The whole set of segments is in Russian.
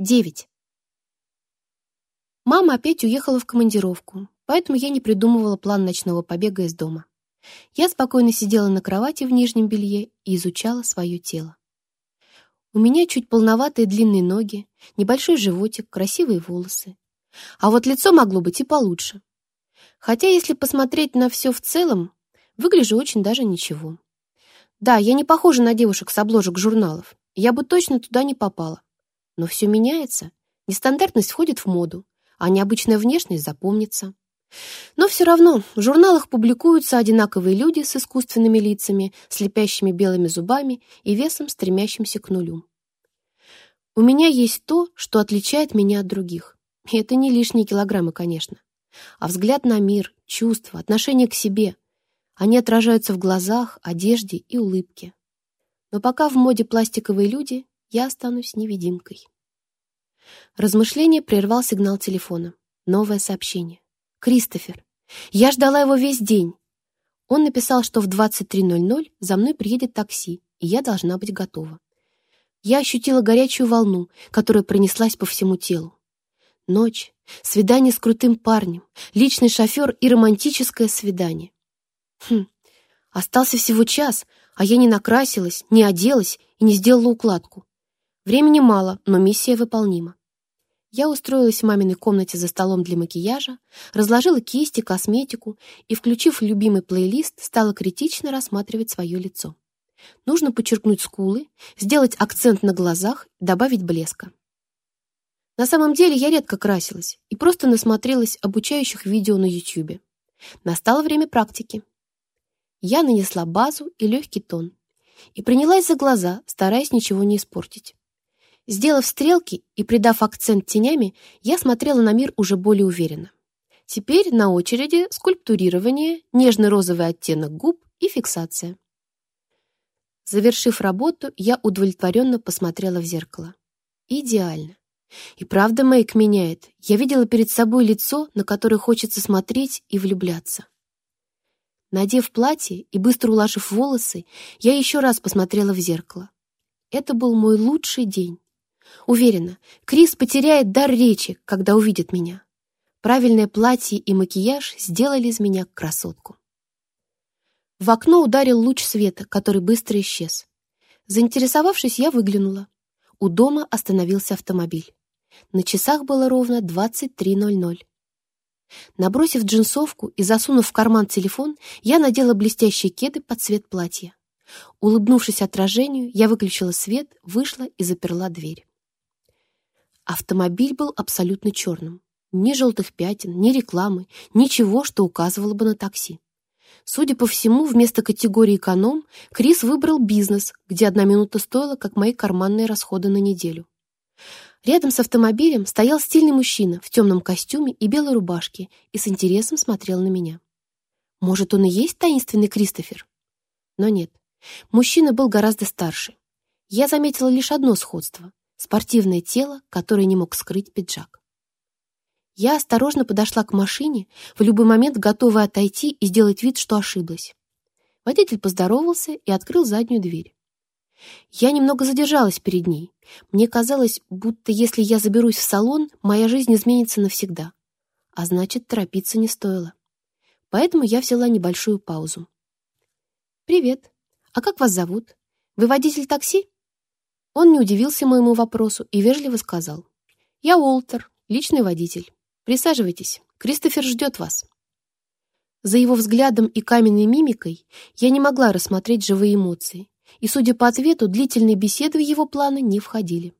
9. Мама опять уехала в командировку, поэтому я не придумывала план ночного побега из дома. Я спокойно сидела на кровати в нижнем белье и изучала свое тело. У меня чуть полноватые длинные ноги, небольшой животик, красивые волосы. А вот лицо могло быть и получше. Хотя, если посмотреть на все в целом, выгляжу очень даже ничего. Да, я не похожа на девушек с обложек журналов. Я бы точно туда не попала. Но все меняется. Нестандартность входит в моду, а необычная внешность запомнится. Но все равно в журналах публикуются одинаковые люди с искусственными лицами, слепящими белыми зубами и весом, стремящимся к нулю. У меня есть то, что отличает меня от других. И это не лишние килограммы, конечно. А взгляд на мир, чувства, отношение к себе. Они отражаются в глазах, одежде и улыбке. Но пока в моде пластиковые люди, я останусь невидимкой. Размышление прервал сигнал телефона. Новое сообщение. «Кристофер. Я ждала его весь день. Он написал, что в 23.00 за мной приедет такси, и я должна быть готова. Я ощутила горячую волну, которая пронеслась по всему телу. Ночь, свидание с крутым парнем, личный шофер и романтическое свидание. Хм, остался всего час, а я не накрасилась, не оделась и не сделала укладку. Времени мало, но миссия выполнима. Я устроилась в маминой комнате за столом для макияжа, разложила кисти, косметику и, включив любимый плейлист, стала критично рассматривать свое лицо. Нужно подчеркнуть скулы, сделать акцент на глазах, добавить блеска. На самом деле я редко красилась и просто насмотрелась обучающих видео на YouTube. Настало время практики. Я нанесла базу и легкий тон и принялась за глаза, стараясь ничего не испортить. Сделав стрелки и придав акцент тенями, я смотрела на мир уже более уверенно. Теперь на очереди скульптурирование, нежно-розовый оттенок губ и фиксация. Завершив работу, я удовлетворенно посмотрела в зеркало. Идеально. И правда мейк меняет. Я видела перед собой лицо, на которое хочется смотреть и влюбляться. Надев платье и быстро уложив волосы, я еще раз посмотрела в зеркало. Это был мой лучший день. Уверена, Крис потеряет дар речи, когда увидит меня. Правильное платье и макияж сделали из меня красотку. В окно ударил луч света, который быстро исчез. Заинтересовавшись, я выглянула. У дома остановился автомобиль. На часах было ровно 23.00. Набросив джинсовку и засунув в карман телефон, я надела блестящие кеды под цвет платья. Улыбнувшись отражению, я выключила свет, вышла и заперла дверь. Автомобиль был абсолютно черным. Ни желтых пятен, ни рекламы, ничего, что указывало бы на такси. Судя по всему, вместо категории «эконом» Крис выбрал бизнес, где одна минута стоила, как мои карманные расходы на неделю. Рядом с автомобилем стоял стильный мужчина в темном костюме и белой рубашке и с интересом смотрел на меня. Может, он и есть таинственный Кристофер? Но нет. Мужчина был гораздо старше. Я заметила лишь одно сходство — спортивное тело, которое не мог скрыть пиджак. Я осторожно подошла к машине, в любой момент готовая отойти и сделать вид, что ошиблась. Водитель поздоровался и открыл заднюю дверь. Я немного задержалась перед ней. Мне казалось, будто если я заберусь в салон, моя жизнь изменится навсегда. А значит, торопиться не стоило. Поэтому я взяла небольшую паузу. «Привет. А как вас зовут? Вы водитель такси?» Он не удивился моему вопросу и вежливо сказал. «Я Уолтер, личный водитель. Присаживайтесь, Кристофер ждет вас». За его взглядом и каменной мимикой я не могла рассмотреть живые эмоции, и, судя по ответу, длительные беседы в его планы не входили.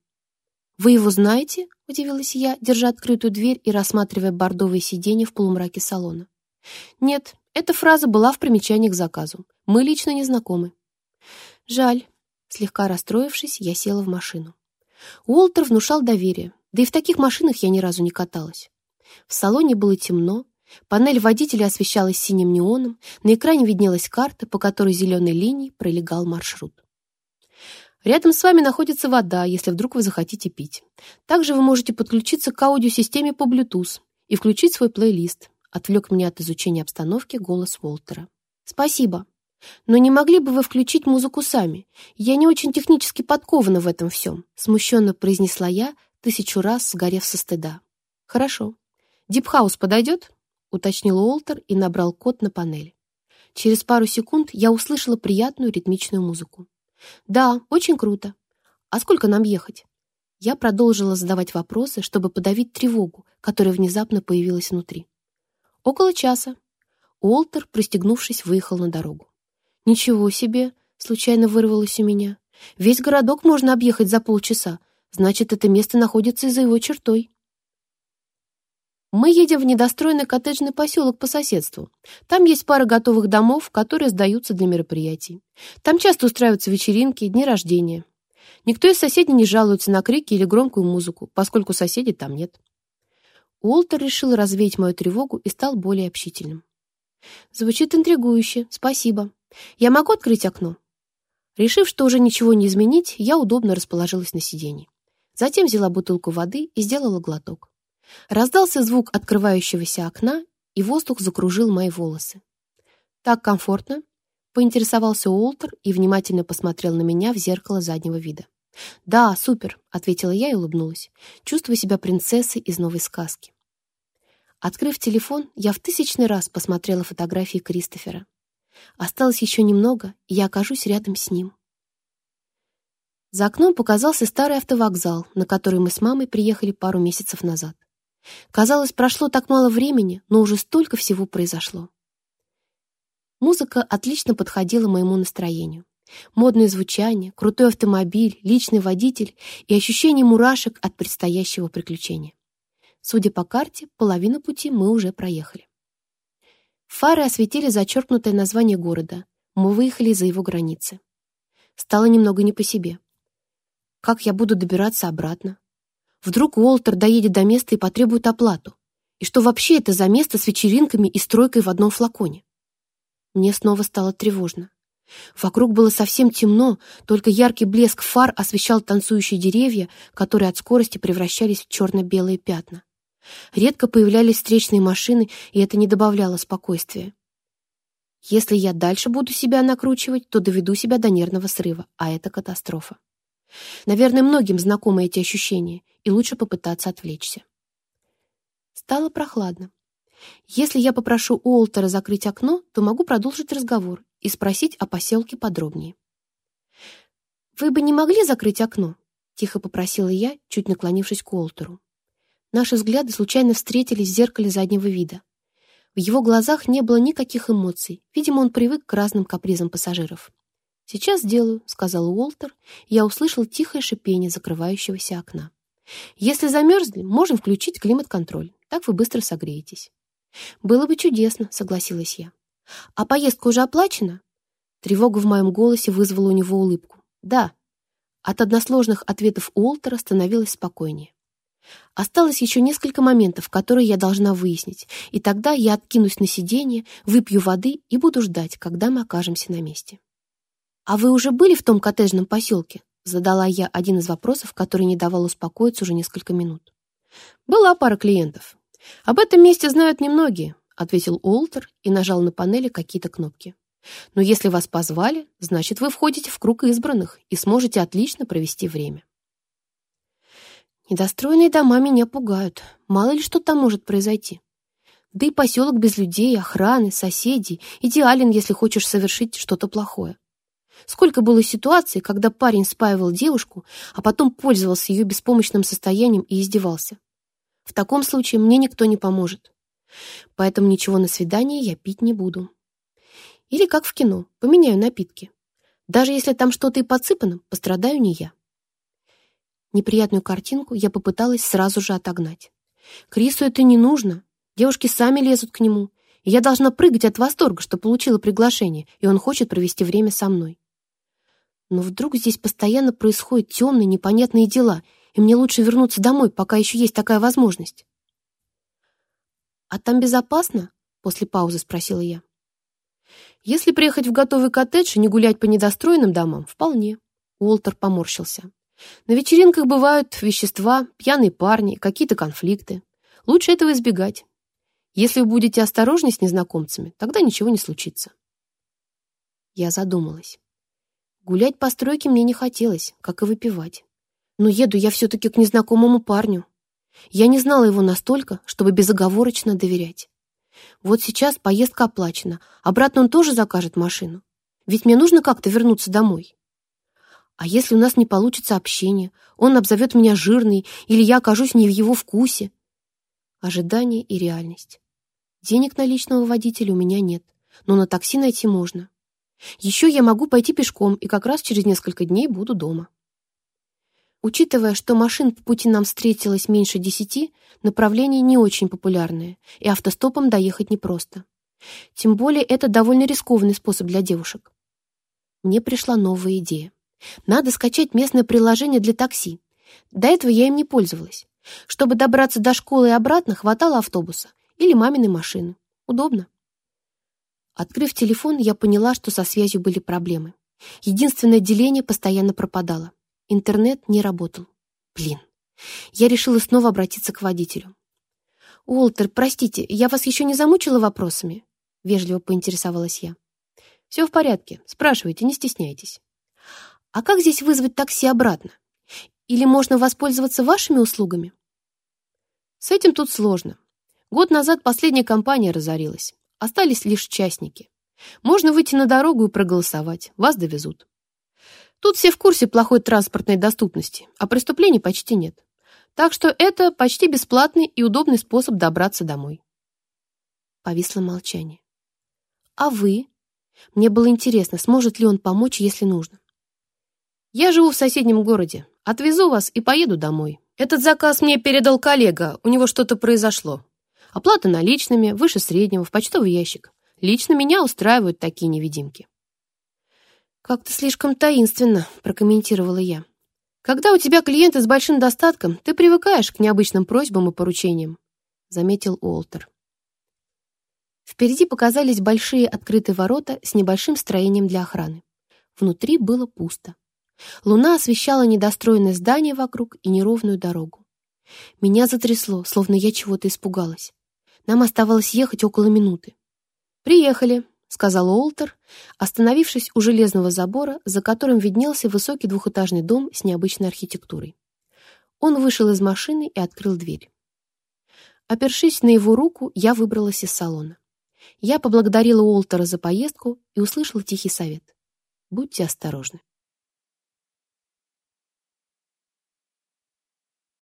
«Вы его знаете?» — удивилась я, держа открытую дверь и рассматривая бордовые сиденья в полумраке салона. «Нет, эта фраза была в примечании к заказу. Мы лично не знакомы». «Жаль, Слегка расстроившись, я села в машину. Уолтер внушал доверие, да и в таких машинах я ни разу не каталась. В салоне было темно, панель водителя освещалась синим неоном, на экране виднелась карта, по которой зеленой линией пролегал маршрут. Рядом с вами находится вода, если вдруг вы захотите пить. Также вы можете подключиться к аудиосистеме по Bluetooth и включить свой плейлист. Отвлек меня от изучения обстановки голос Уолтера. «Спасибо», «Но не могли бы вы включить музыку сами? Я не очень технически подкована в этом всем», смущенно произнесла я, тысячу раз сгорев со стыда. «Хорошо. Deep house подойдет?» уточнил Уолтер и набрал код на панели. Через пару секунд я услышала приятную ритмичную музыку. «Да, очень круто. А сколько нам ехать?» Я продолжила задавать вопросы, чтобы подавить тревогу, которая внезапно появилась внутри. Около часа. Уолтер, пристегнувшись, выехал на дорогу. «Ничего себе!» — случайно вырвалось у меня. «Весь городок можно объехать за полчаса. Значит, это место находится за его чертой». Мы едем в недостроенный коттеджный поселок по соседству. Там есть пара готовых домов, которые сдаются для мероприятий. Там часто устраиваются вечеринки, дни рождения. Никто из соседей не жалуется на крики или громкую музыку, поскольку соседей там нет. Уолтер решил развеять мою тревогу и стал более общительным. «Звучит интригующе. Спасибо», «Я могу открыть окно?» Решив, что уже ничего не изменить, я удобно расположилась на сиденье. Затем взяла бутылку воды и сделала глоток. Раздался звук открывающегося окна, и воздух закружил мои волосы. «Так комфортно?» — поинтересовался Уолтер и внимательно посмотрел на меня в зеркало заднего вида. «Да, супер!» — ответила я и улыбнулась, чувствуя себя принцессой из новой сказки. Открыв телефон, я в тысячный раз посмотрела фотографии Кристофера. Осталось еще немного, и я окажусь рядом с ним. За окном показался старый автовокзал, на который мы с мамой приехали пару месяцев назад. Казалось, прошло так мало времени, но уже столько всего произошло. Музыка отлично подходила моему настроению. Модное звучание, крутой автомобиль, личный водитель и ощущение мурашек от предстоящего приключения. Судя по карте, половину пути мы уже проехали. Фары осветили зачеркнутое название города. Мы выехали за его границы. Стало немного не по себе. Как я буду добираться обратно? Вдруг Уолтер доедет до места и потребует оплату? И что вообще это за место с вечеринками и стройкой в одном флаконе? Мне снова стало тревожно. Вокруг было совсем темно, только яркий блеск фар освещал танцующие деревья, которые от скорости превращались в черно-белые пятна. Редко появлялись встречные машины, и это не добавляло спокойствия. Если я дальше буду себя накручивать, то доведу себя до нервного срыва, а это катастрофа. Наверное, многим знакомы эти ощущения, и лучше попытаться отвлечься. Стало прохладно. Если я попрошу Уолтера закрыть окно, то могу продолжить разговор и спросить о поселке подробнее. «Вы бы не могли закрыть окно?» — тихо попросила я, чуть наклонившись к Уолтеру. Наши взгляды случайно встретились в зеркале заднего вида. В его глазах не было никаких эмоций. Видимо, он привык к разным капризам пассажиров. «Сейчас сделаю», — сказал Уолтер. Я услышал тихое шипение закрывающегося окна. «Если замерзли, можем включить климат-контроль. Так вы быстро согреетесь». «Было бы чудесно», — согласилась я. «А поездка уже оплачена?» Тревога в моем голосе вызвала у него улыбку. «Да». От односложных ответов Уолтера становилось спокойнее. Осталось еще несколько моментов, которые я должна выяснить, и тогда я откинусь на сиденье, выпью воды и буду ждать, когда мы окажемся на месте. «А вы уже были в том коттеджном поселке?» Задала я один из вопросов, который не давал успокоиться уже несколько минут. «Была пара клиентов. Об этом месте знают немногие», ответил Уолтер и нажал на панели какие-то кнопки. «Но если вас позвали, значит, вы входите в круг избранных и сможете отлично провести время». Недостроенные дома меня пугают. Мало ли что там может произойти. Да и поселок без людей, охраны, соседей идеален, если хочешь совершить что-то плохое. Сколько было ситуаций, когда парень спаивал девушку, а потом пользовался ее беспомощным состоянием и издевался. В таком случае мне никто не поможет. Поэтому ничего на свидание я пить не буду. Или как в кино, поменяю напитки. Даже если там что-то и подсыпано, пострадаю не я. Неприятную картинку я попыталась сразу же отогнать. «Крису это не нужно. Девушки сами лезут к нему. И я должна прыгать от восторга, что получила приглашение, и он хочет провести время со мной. Но вдруг здесь постоянно происходят темные, непонятные дела, и мне лучше вернуться домой, пока еще есть такая возможность». «А там безопасно?» — после паузы спросила я. «Если приехать в готовый коттедж и не гулять по недостроенным домам, вполне». Уолтер поморщился. На вечеринках бывают вещества, пьяные парни, какие-то конфликты. Лучше этого избегать. Если вы будете осторожны с незнакомцами, тогда ничего не случится. Я задумалась. Гулять по стройке мне не хотелось, как и выпивать. Но еду я все-таки к незнакомому парню. Я не знала его настолько, чтобы безоговорочно доверять. Вот сейчас поездка оплачена, обратно он тоже закажет машину. Ведь мне нужно как-то вернуться домой. А если у нас не получится общение? Он обзовет меня жирной, или я окажусь не в его вкусе? Ожидание и реальность. Денег на личного водителя у меня нет, но на такси найти можно. Еще я могу пойти пешком, и как раз через несколько дней буду дома. Учитывая, что машин по пути нам встретилось меньше десяти, направление не очень популярное, и автостопом доехать непросто. Тем более это довольно рискованный способ для девушек. Мне пришла новая идея. Надо скачать местное приложение для такси. До этого я им не пользовалась. Чтобы добраться до школы и обратно, хватало автобуса или маминой машины. Удобно. Открыв телефон, я поняла, что со связью были проблемы. Единственное отделение постоянно пропадало. Интернет не работал. Блин. Я решила снова обратиться к водителю. «Уолтер, простите, я вас еще не замучила вопросами?» Вежливо поинтересовалась я. «Все в порядке. Спрашивайте, не стесняйтесь». А как здесь вызвать такси обратно? Или можно воспользоваться вашими услугами? С этим тут сложно. Год назад последняя компания разорилась. Остались лишь частники. Можно выйти на дорогу и проголосовать. Вас довезут. Тут все в курсе плохой транспортной доступности, а преступлений почти нет. Так что это почти бесплатный и удобный способ добраться домой. Повисло молчание. А вы? Мне было интересно, сможет ли он помочь, если нужно. Я живу в соседнем городе. Отвезу вас и поеду домой. Этот заказ мне передал коллега, у него что-то произошло. Оплата наличными, выше среднего, в почтовый ящик. Лично меня устраивают такие невидимки. «Как-то слишком таинственно», — прокомментировала я. «Когда у тебя клиенты с большим достатком, ты привыкаешь к необычным просьбам и поручениям», — заметил Уолтер. Впереди показались большие открытые ворота с небольшим строением для охраны. Внутри было пусто. Луна освещала недостроенное здание вокруг и неровную дорогу. Меня затрясло, словно я чего-то испугалась. Нам оставалось ехать около минуты. «Приехали», — сказал Олтер, остановившись у железного забора, за которым виднелся высокий двухэтажный дом с необычной архитектурой. Он вышел из машины и открыл дверь. Опершись на его руку, я выбралась из салона. Я поблагодарила Уолтера за поездку и услышала тихий совет. «Будьте осторожны».